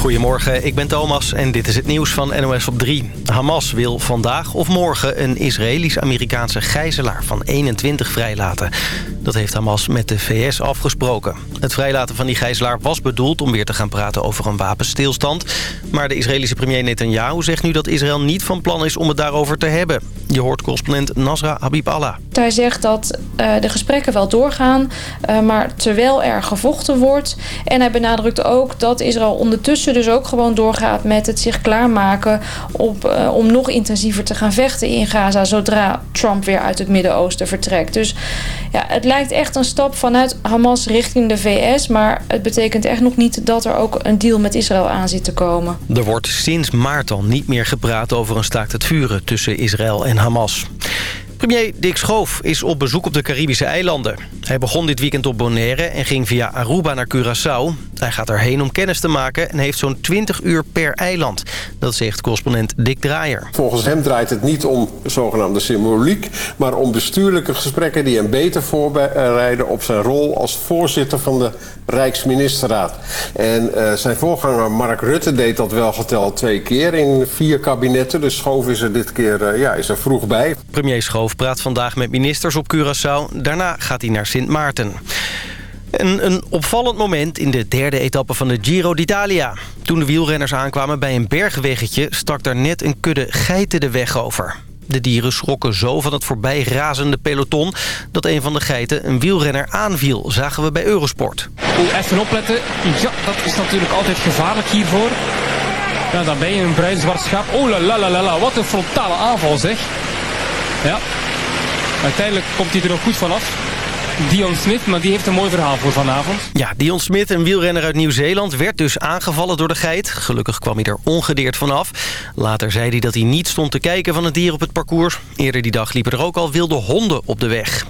Goedemorgen, ik ben Thomas en dit is het nieuws van NOS op 3. Hamas wil vandaag of morgen een Israëlisch-Amerikaanse gijzelaar van 21 vrijlaten. Dat heeft Hamas met de VS afgesproken. Het vrijlaten van die gijzelaar was bedoeld om weer te gaan praten over een wapenstilstand. Maar de Israëlische premier Netanyahu zegt nu dat Israël niet van plan is om het daarover te hebben. Je hoort correspondent Nasra Habib Allah. Hij zegt dat uh, de gesprekken wel doorgaan, uh, maar terwijl er gevochten wordt. En hij benadrukt ook dat Israël ondertussen dus ook gewoon doorgaat met het zich klaarmaken op, uh, om nog intensiever te gaan vechten in Gaza zodra Trump weer uit het Midden-Oosten vertrekt. Dus ja, het lijkt echt een stap vanuit Hamas richting de VS, maar het betekent echt nog niet dat er ook een deal met Israël aan zit te komen. Er wordt sinds maart al niet meer gepraat over een staakt het vuren tussen Israël en Hamas. Premier Dick Schoof is op bezoek op de Caribische eilanden. Hij begon dit weekend op Bonaire en ging via Aruba naar Curaçao. Hij gaat erheen om kennis te maken en heeft zo'n 20 uur per eiland. Dat zegt correspondent Dick Draaier. Volgens hem draait het niet om zogenaamde symboliek... maar om bestuurlijke gesprekken die hem beter voorbereiden... op zijn rol als voorzitter van de Rijksministerraad. En uh, zijn voorganger Mark Rutte deed dat wel geteld twee keer in vier kabinetten. Dus Schoof is er dit keer uh, ja, is er vroeg bij. Premier Schoof praat vandaag met ministers op Curaçao. Daarna gaat hij naar Sint Maarten. En een opvallend moment in de derde etappe van de Giro d'Italia. Toen de wielrenners aankwamen bij een bergweggetje... stak daar net een kudde geiten de weg over. De dieren schrokken zo van het voorbij razende peloton... dat een van de geiten een wielrenner aanviel, zagen we bij Eurosport. Even opletten. Ja, dat is natuurlijk altijd gevaarlijk hiervoor. Ja, dan ben je een bruin zwart schaap. Oh la la la la, wat een frontale aanval zeg. Ja, uiteindelijk komt hij er nog goed vanaf. Dion Smith, maar die heeft een mooi verhaal voor vanavond. Ja, Dion Smith, een wielrenner uit Nieuw-Zeeland, werd dus aangevallen door de geit. Gelukkig kwam hij er ongedeerd vanaf. Later zei hij dat hij niet stond te kijken van het dier op het parcours. Eerder die dag liepen er ook al wilde honden op de weg.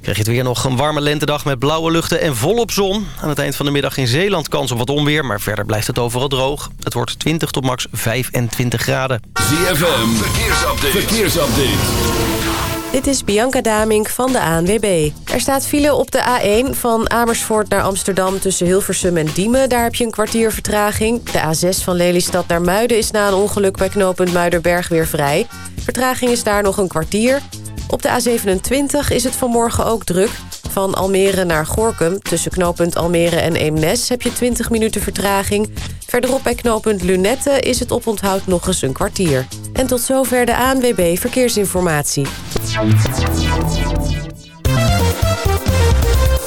Krijg je het weer nog een warme lentedag met blauwe luchten en volop zon. Aan het eind van de middag in Zeeland kans op wat onweer, maar verder blijft het overal droog. Het wordt 20 tot max 25 graden. ZFM, verkeersupdate. verkeersupdate. Dit is Bianca Damink van de ANWB. Er staat file op de A1 van Amersfoort naar Amsterdam tussen Hilversum en Diemen. Daar heb je een kwartier vertraging. De A6 van Lelystad naar Muiden is na een ongeluk bij knooppunt Muiderberg weer vrij. Vertraging is daar nog een kwartier. Op de A27 is het vanmorgen ook druk. Van Almere naar Gorkum, tussen knooppunt Almere en Eemnes... heb je 20 minuten vertraging. Verderop bij knooppunt Lunette is het oponthoud nog eens een kwartier. En tot zover de ANWB Verkeersinformatie.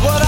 what I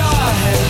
your head.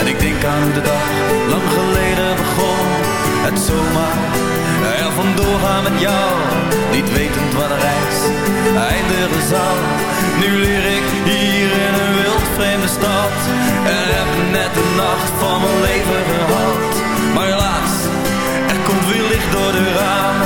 en ik denk aan hoe de dag lang geleden begon. Het zomaar er vandoor gaan met jou. Niet wetend wat de reis eindigen zal. Nu leer ik hier in een wild vreemde stad. En heb net de nacht van mijn leven gehad. Maar helaas, er komt weer licht door de ramen.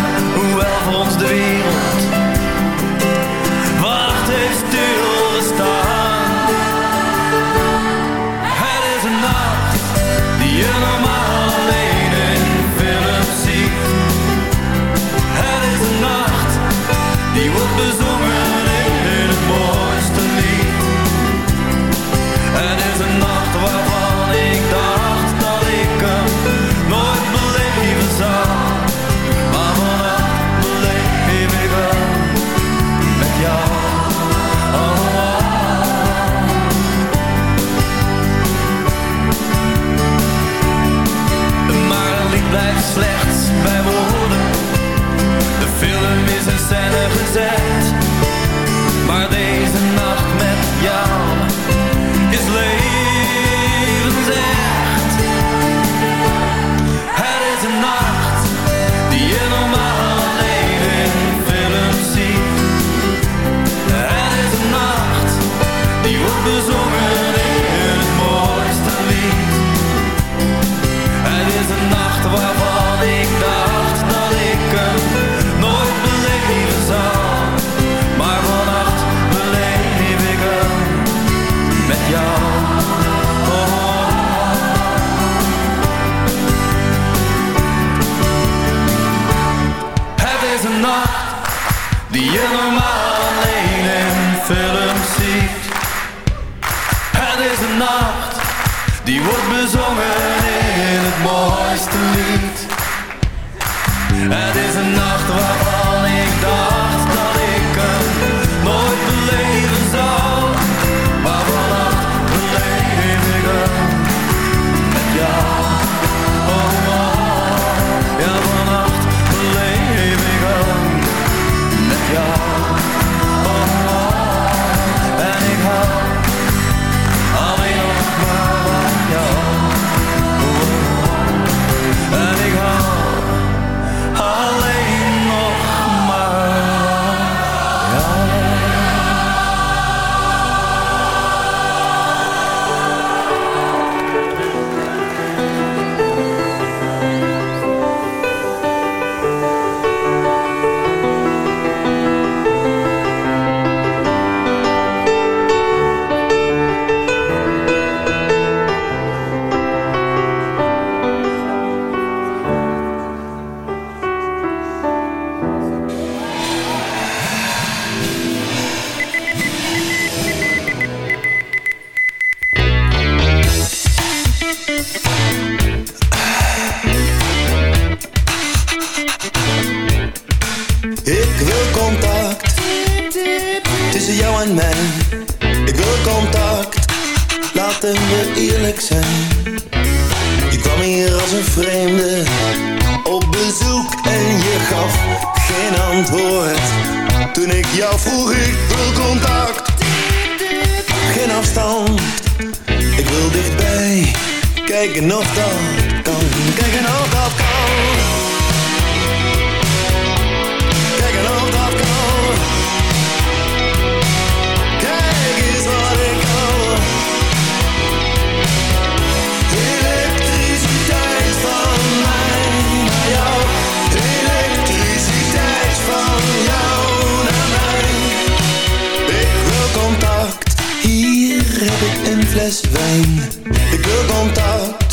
Ik wil contact.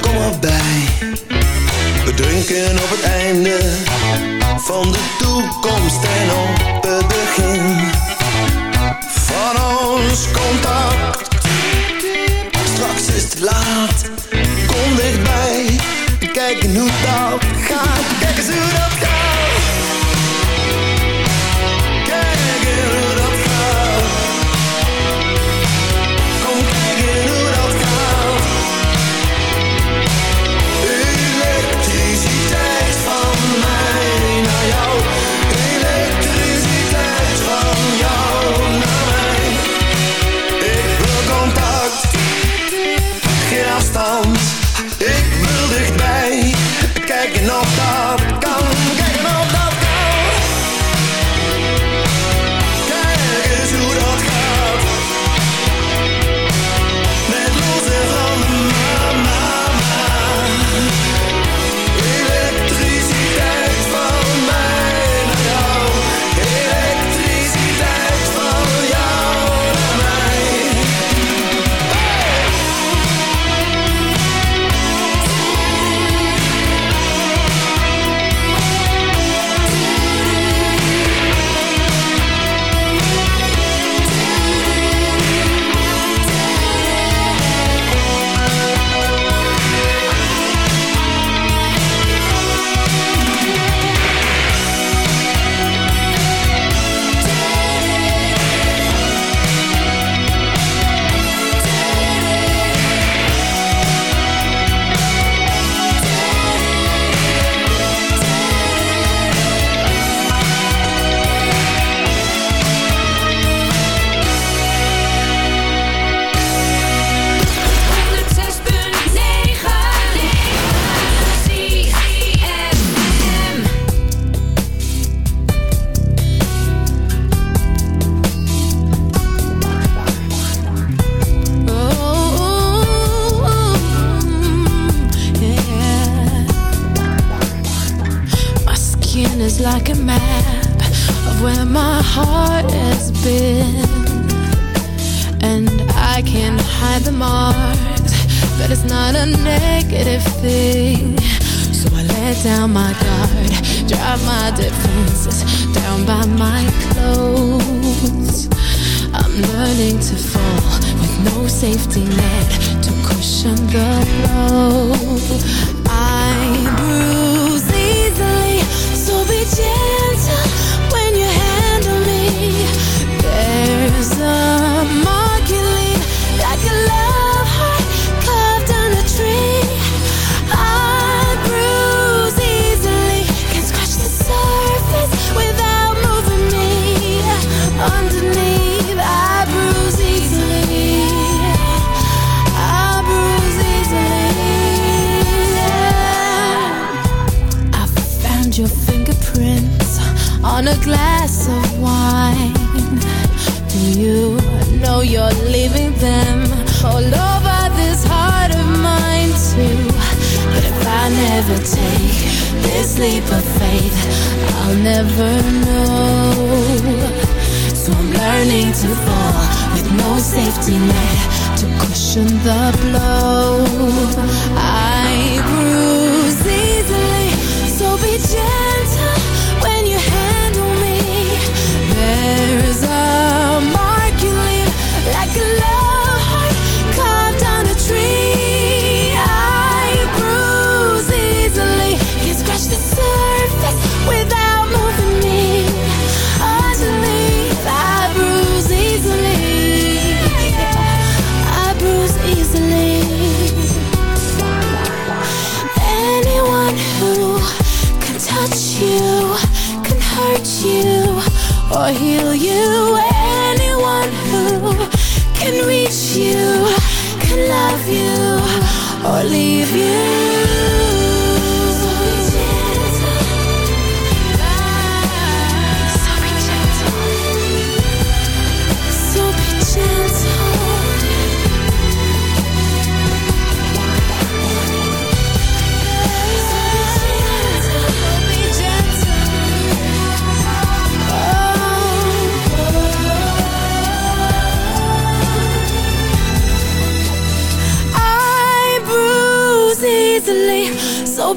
Kom erbij. We drinken op het einde van de toekomst en op het begin van ons contact. Straks is het laat, kom dichtbij, kijken hoe dat gaat, kijk eens hoe dat gaat. never know. So I'm learning to fall with no safety net To cushion the blow. I grew heal you. Anyone who can reach you Can love you or leave you.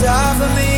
die for me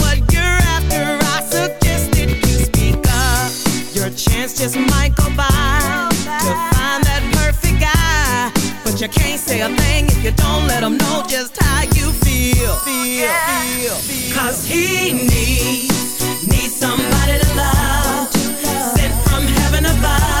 just might go by to find that perfect guy. But you can't say a thing if you don't let him know just how you feel. Feel, feel, feel. Cause he needs, needs somebody to love. Sent from heaven above.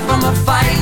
from a fight.